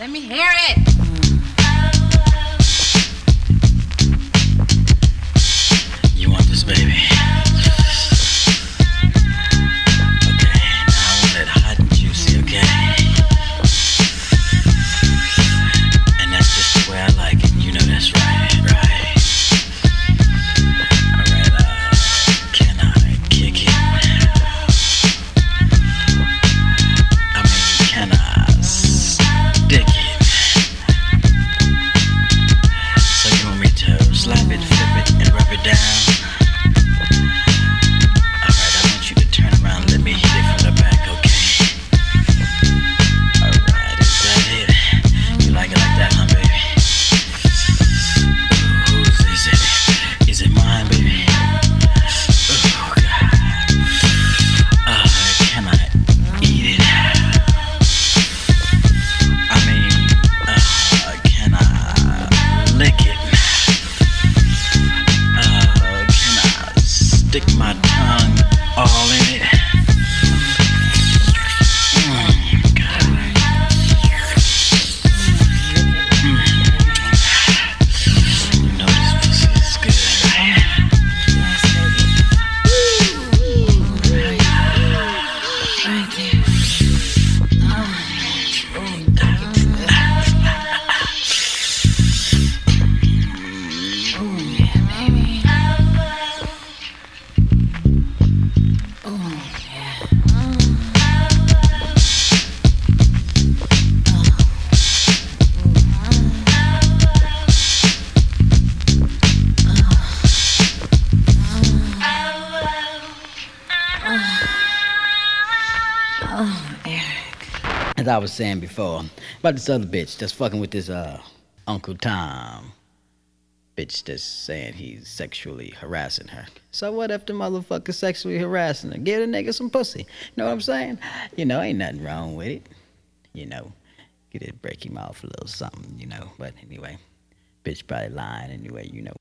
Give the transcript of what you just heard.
Let me hear it. My tongue all in it? As I was saying before, about this other bitch that's fucking with this uh Uncle Tom. Bitch that's saying he's sexually harassing her. So what if the motherfucker sexually harassing her? Give the nigga some pussy. You know what I'm saying? You know, ain't nothing wrong with it. You know, get it break him off a little something, you know. But anyway, bitch probably lying anyway, you know.